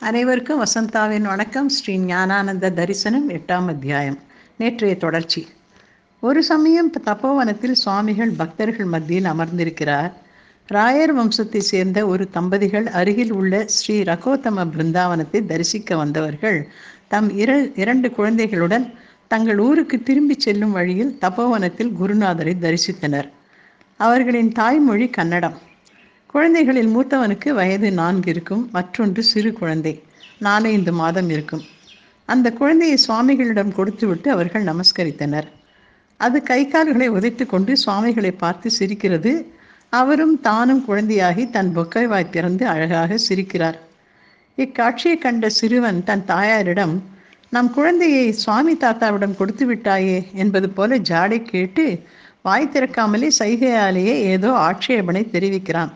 அனைவருக்கும் வசந்தாவின் வணக்கம். ஸ்ரீ ஞானானந்த தரிசனம் எட்டாம் அத்தியாயம். நேற்றைய தொடர்ச்சி. ஒரு சமயம் தப்போவனத்தில் சுவாமிகள் பக்தர்கள் மத்தியில் அமர்ந்திருக்கிறார். ராயர் வம்சத்தை சேர்ந்த ஒரு தம்பதிகள் அருகில் உள்ள ஸ்ரீ ரகோத்தம பிருந்தாவனத்தை தரிசிக்க வந்தவர்கள் தம் இர இரண்டு குழந்தைகளுடன் தங்கள் ஊருக்கு திரும்பிச் செல்லும் வழியில் தப்போவனத்தில் குருநாதரை தரிசித்தனர். அவர்களின் தாய்மொழி கன்னடம். குழந்தைகளில் மூத்தவனுக்கு வயது நான்கு இருக்கும் மற்றொன்று சிறு குழந்தை நாலைந்து மாதம் இருக்கும். அந்த குழந்தையை சுவாமிகளிடம் கொடுத்துவிட்டு அவர்கள் நமஸ்கரித்தனர். அது கை கால்களை உதைத்து கொண்டு சுவாமிகளை பார்த்து சிரிக்கிறது. அவரும் தானும் குழந்தையாகி தன் பொக்கைவாய் திறந்து அழகாக சிரிக்கிறார். இக்காட்சியை கண்ட சிறுவன் தன் தாயாரிடம் நம் குழந்தையை சுவாமி தாத்தாவிடம் கொடுத்து விட்டாயே என்பது போல ஜாடை கேட்டு வாய் திறக்காமலே சைகையாலேயே ஏதோ ஆட்சேபனை தெரிவிக்கிறான்.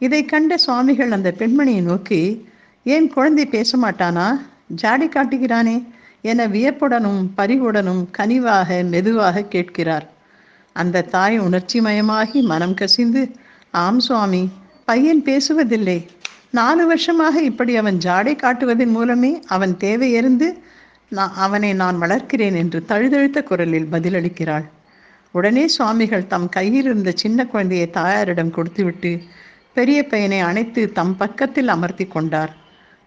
இதை கண்ட சுவாமிகள் அந்த பெண்மணியை நோக்கி ஏன் குழந்தை பேச மாட்டானா ஜாடி காட்டுகிறானே என வியப்புடனும் பரிவுடனும் கனிவாக மெதுவாக கேட்கிறார். அந்த தாய் உணர்ச்சிமயமாகி மனம் கசிந்து ஆம் சுவாமி பையன் பேசுவதில்லை. நாலு வருஷமாக இப்படி அவன் ஜாடை காட்டுவதன் மூலமே அவன் தேவையறிந்து நான் அவனை நான் வளர்க்கிறேன் என்று தழுதழுத்த குரலில் பதிலளிக்கிறாள். உடனே சுவாமிகள் தம் கையில் இருந்த சின்ன குழந்தையை தாயாரிடம் கொடுத்துவிட்டு பெரிய பையனை அணைத்து தம் பக்கத்தில் அமர்த்தி கொண்டார்.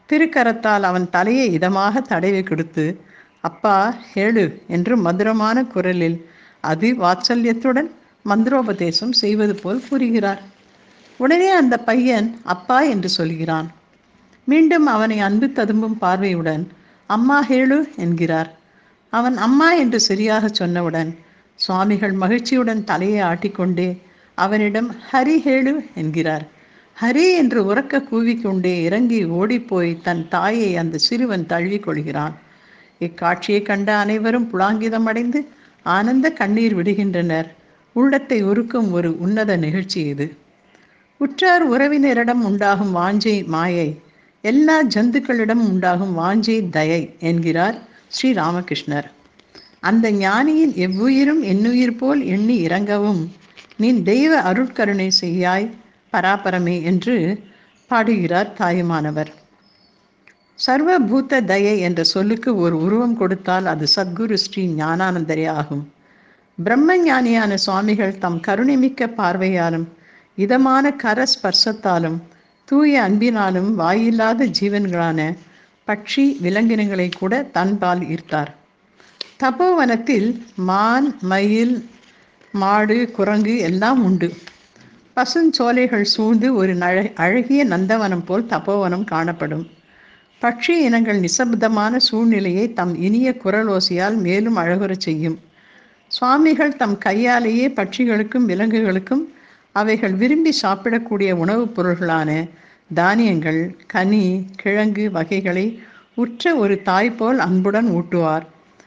திருக்கரத்தால் அவன் தலையை இதமாக தடவி கொடுத்து அப்பா ஹேளு என்று மதுரமான குரலில் அது வாத்சல்யத்துடன் மந்திரோபதேசம் செய்வது போல் கூறுகிறார். உடனே அந்த பையன் அப்பா என்று சொல்கிறான். மீண்டும் அவனை அன்பு ததும்பும் பார்வையுடன் அம்மா ஹேளு என்கிறார். அவன் அம்மா என்று சரியாக சொன்னவுடன் சுவாமிகள் மகிழ்ச்சியுடன் தலையை ஆட்டிக்கொண்டே அவனிடம் ஹரி ஹேளு என்கிறார். ஹரி என்று உறக்க கூவிக்கொண்டே இறங்கி ஓடிப்போய் தன் தாயை அந்த சிறுவன் தழுவி கொள்கிறான். இக்காட்சியை கண்ட அனைவரும் புலாங்கிதம் அடைந்து ஆனந்த கண்ணீர் விடுகின்றனர். உள்ளத்தை உருக்கும் ஒரு உன்னத நிகழ்ச்சி இது. உற்றார் உறவினரிடம் உண்டாகும் வாஞ்சை மாயை. எல்லா ஜந்துக்களிடம் உண்டாகும் வாஞ்சை தயை என்கிறார் ஸ்ரீ ராமகிருஷ்ணர் அந்த ஞானியின் எவ்வுயிரும் என்னுயிர் போல் எண்ணி இறங்கவும் நீ தெய்வ அருட்கருணை செய்யாய் பராபரமே என்று பாடுகிறார் தாயுமானவர். சர்வபூத்த தயை என்ற சொல்லுக்கு ஒரு உருவம் கொடுத்தால் அது சத்குரு ஸ்ரீ ஞானானந்தரே ஆகும். பிரம்ம ஞானியான சுவாமிகள் தம் கருணைமிக்க பார்வையாலும் இதமான கர ஸ்பர்சத்தாலும் தூய அன்பினாலும் வாயில்லாத ஜீவன்களான பட்சி விலங்கினங்களை கூட தன்பால் ஈர்த்தார். தபோவனத்தில் மான் மயில் மாடு குரங்கு எல்லாம் உண்டு. பசுஞ்சோலைகள் சூழ்ந்து ஒரு நழ அழகிய நந்தவனம் போல் தபோவனம் காணப்படும். பட்சி இனங்கள் நிசப்தமான சூழ்நிலையை தம் இனிய குரலோசையால் மேலும் அழகுறச் செய்யும். சுவாமிகள் தம் கையாலேயே பட்சிகளுக்கும் விலங்குகளுக்கும் அவைகள் விரும்பி சாப்பிடக்கூடிய உணவுப் பொருள்களான தானியங்கள் கனி கிழங்கு வகைகளை உற்ற ஒரு தாய் போல் அன்புடன் ஊட்டுவார்.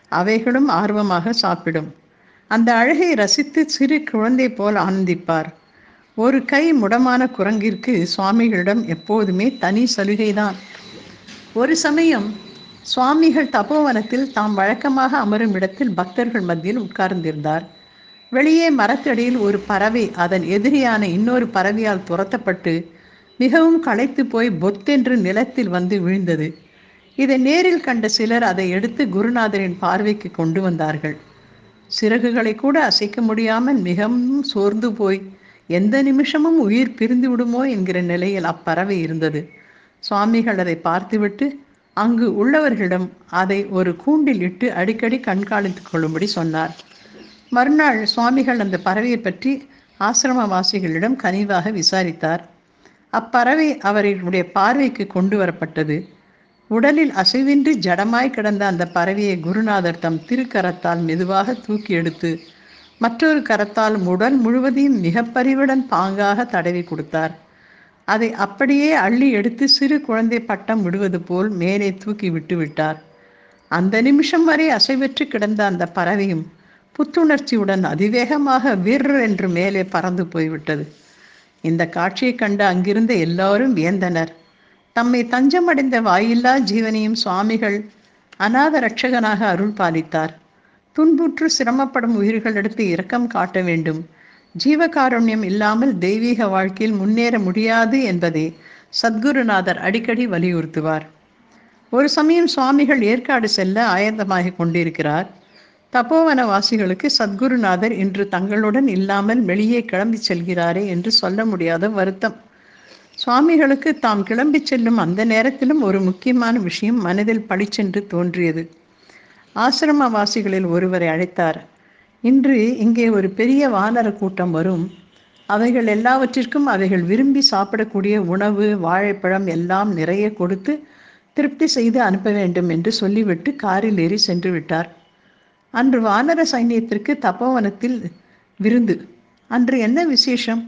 அவைகளும் ஆர்வமாக சாப்பிடும். அந்த அழகை ரசித்து சிறு குழந்தை போல் ஆனந்திப்பார். ஒரு கை முடமான குரங்கிற்கு சுவாமிகளிடம் எப்போதுமே தனி சலுகைதான். ஒரு சமயம் சுவாமிகள் தபோவனத்தில் தாம் வழக்கமாக அமரும் இடத்தில் பக்தர்கள் மத்தியில் உட்கார்ந்திருந்தார். வெளியே மரத்தடியில் ஒரு பறவை அதன் எதிரியான இன்னொரு பறவையால் துரத்தப்பட்டு மிகவும் களைத்து போய் பொத்தென்று நிலத்தில் வந்து விழுந்தது. இதை நேரில் கண்ட சிலர் அதை எடுத்து குருநாதரின் பார்வைக்கு கொண்டு வந்தார்கள். சிறகுகளை கூட அசைக்க முடியாமல் மிகவும் சோர்ந்து போய் எந்த நிமிஷமும் உயிர் பிரிந்து விடுமோ என்கிற நிலையில் அப்பறவை இருந்தது. சுவாமிகள் அதை பார்த்துவிட்டு அங்கு உள்ளவர்களிடம் அதை ஒரு கூண்டில் இட்டு அடிக்கடி கண்காணித்துக் கொள்ளும்படி சொன்னார். மறுநாள் சுவாமிகள் அந்த பறவையை பற்றி ஆசிரமவாசிகளிடம் கனிவாக விசாரித்தார். அப்பறவை அவர்களுடைய பார்வைக்கு கொண்டு வரப்பட்டது. உடலில் அசைவின்றி ஜடமாய் கிடந்த அந்த பறவையை குருநாதர் தம் திருக்கரத்தால் மெதுவாக தூக்கி எடுத்து மற்றொரு கரத்தால் உடல் முழுவதையும் மிகப்பறிவுடன் பாங்காக தடவி கொடுத்தார். அதை அப்படியே அள்ளி எடுத்து சிறு குழந்தை பட்டம் விடுவது போல் மேலே தூக்கி விட்டு விட்டார். அந்த நிமிஷம் வரை அசைவற்று கிடந்த அந்த பறவையும் புத்துணர்ச்சியுடன் அதிவேகமாக வீர் என்று மேலே பறந்து போய்விட்டது. இந்த காட்சியை கண்டு அங்கிருந்த எல்லாரும் வியந்தனர். தம்மை தஞ்சமடைந்த வாயில்லா ஜீவனையும் சுவாமிகள் அநாத ரட்சகனாக அருள் பாலித்தார். துன்புற்று சிரமப்படும் உயிர்களிடத்து இரக்கம் காட்ட வேண்டும். ஜீவகாருண்யம் இல்லாமல் தெய்வீக வாழ்க்கையில் முன்னேற முடியாது என்பதை சத்குருநாதர் அடிக்கடி வலியுறுத்துவார். ஒரு சமயம் சுவாமிகள் ஏற்காடு செல்ல ஆயத்தமாகி கொண்டிருக்கிறார். தபோவன வாசிகளுக்கு சத்குருநாதர் இன்று தங்களுடன் இல்லாமல் வெளியே கிளம்பி செல்கிறாரே என்று சொல்ல முடியாத வருத்தம். சுவாமிகளுக்கு தாம் கிளம்பி செல்லும் அந்த நேரத்திலும் ஒரு முக்கியமான விஷயம் மனதில் பளிச்சென்று தோன்றியது. ஆசிரமவாசிகளில் ஒருவரை அழைத்தார். இன்று இங்கே ஒரு பெரிய வானர கூட்டம் வரும். அவைகள் எல்லாவற்றிற்கும் அவைகள் விரும்பி சாப்பிடக்கூடிய உணவு வாழைப்பழம் எல்லாம் நிறைய கொடுத்து திருப்தி செய்து அனுப்ப வேண்டும் என்று சொல்லிவிட்டு காரில் ஏறி சென்று விட்டார். அன்று வானர சைன்யத்திற்கு தப்போவனத்தில் விருந்து. அன்று என்ன விசேஷம்?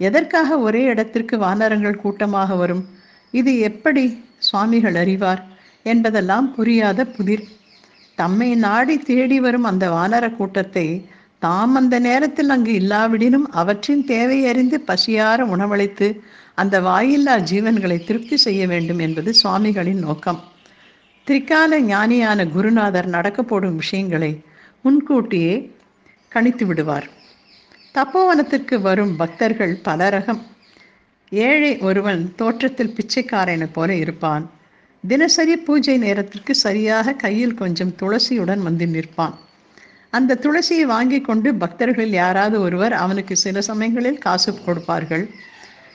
எதற்காக ஒரே இடத்திற்கு வானரங்கள் கூட்டமாக வரும்? இது எப்படி சுவாமிகள் அறிவார்? என்பதெல்லாம் புரியாத புதிர். தம்மை நாடி தேடி வரும் அந்த வானர கூட்டத்தை தாம் அந்த நேரத்தில் அங்கு இல்லாவிடினும் அவற்றின் தேவை அறிந்து பசியார உணவளித்து அந்த வாயில்லா ஜீவன்களை திருப்தி செய்ய வேண்டும் என்பது சுவாமிகளின் நோக்கம். திரிகால ஞானியான குருநாதர் நடக்க போடும் விஷயங்களை முன்கூட்டியே கணித்து விடுவார். தப்போவனத்திற்கு வரும் பக்தர்கள் பல ரகம் ஏழை ஒருவன் தோற்றத்தில் பிச்சைக்காரனை போல இருப்பான். தினசரி பூஜை நேரத்திற்கு சரியாக கையில் கொஞ்சம் துளசியுடன் வந்து நிற்பான். அந்த துளசியை வாங்கி கொண்டு பக்தர்கள் யாராவது ஒருவர் அவனுக்கு சில சமயங்களில் காசு கொடுப்பார்கள்.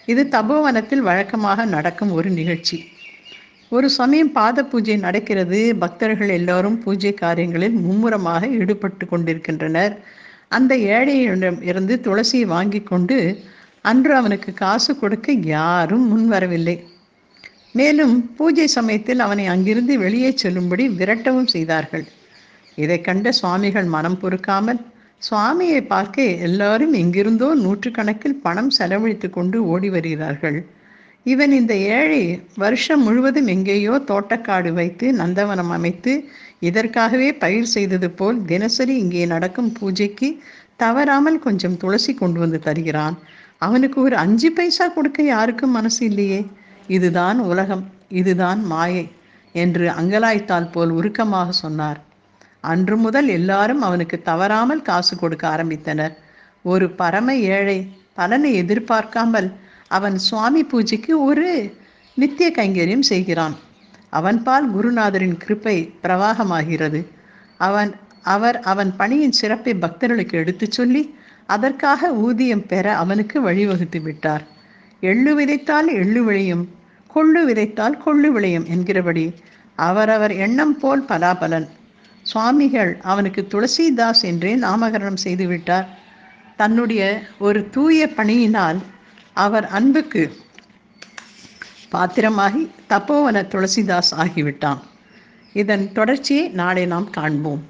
இது தபோவனத்தில் வழக்கமாக நடக்கும் ஒரு நிகழ்ச்சி. ஒரு சமயம் பாத பூஜை நடக்கிறது. பக்தர்கள் எல்லோரும் பூஜை காரியங்களில் மும்முரமாக ஈடுபட்டு கொண்டிருக்கின்றனர். அந்த ஏழையிடம் இருந்து துளசியை வாங்கி கொண்டு அன்று அவனுக்கு காசு கொடுக்க யாரும் முன் வரவில்லை. மேலும் பூஜை சமயத்தில் அவனை அங்கிருந்து வெளியே செல்லும்படி விரட்டவும் செய்தார்கள். இதை கண்ட சுவாமிகள் மனம் பொறுக்காமல் சுவாமியை பார்க்க எல்லாரும் எங்கிருந்தோ நூற்றுக்கணக்கில் பணம் செலவழித்து கொண்டு ஓடி வருகிறார்கள். இவன் இந்த ஏழை வருஷம் முழுவதும் எங்கேயோ தோட்டக்காடு வைத்து நந்தவனம் அமைத்து இதற்காகவே பயிர் செய்தது போல் தினசரி இங்கே நடக்கும் பூஜைக்கு தவறாமல் கொஞ்சம் துளசி கொண்டு வந்து தருகிறான். அவனுக்கு ஒரு அஞ்சு பைசா கொடுக்க யாருக்கும் மனசு இல்லையே. இதுதான் உலகம் இதுதான் மாயை என்று அங்கலாய்த்தால் போல் உருக்கமாக சொன்னார். அன்று முதல் எல்லாரும் அவனுக்கு தவறாமல் காசு கொடுக்க ஆரம்பித்தனர். ஒரு பரம ஏழை பலனை எதிர்பார்க்காமல் அவன் சுவாமி பூஜைக்கு ஒரு நித்திய கைங்கரியம் செய்கிறான். அவன்பால் குருநாதரின் கிருப்பை பிரவாகமாகிறது. அவன் அவர் அவன் பணியின் சிறப்பை பக்தர்களுக்கு எடுத்துச் சொல்லி அதற்காக ஊதியம் பெற அவனுக்கு வழிவகுத்து விட்டார். எள்ளு விதைத்தால் எள்ளு விளையும் கொள்ளு விதைத்தால் கொள்ளு விளையும் என்கிறபடி அவரவர் எண்ணம் போல் பலாபலன். சுவாமிகள் அவனுக்கு துளசிதாஸ் என்றே நாமகரணம் செய்துவிட்டார் தன்னுடைய ஒரு தூய பணியினால் அவர் அன்புக்கு பாத்திரமாகி தப்போவன துளசிதாஸ் ஆகிவிட்டான். இதன் தொடர்ச்சியை நாளை நாம் காண்போம்.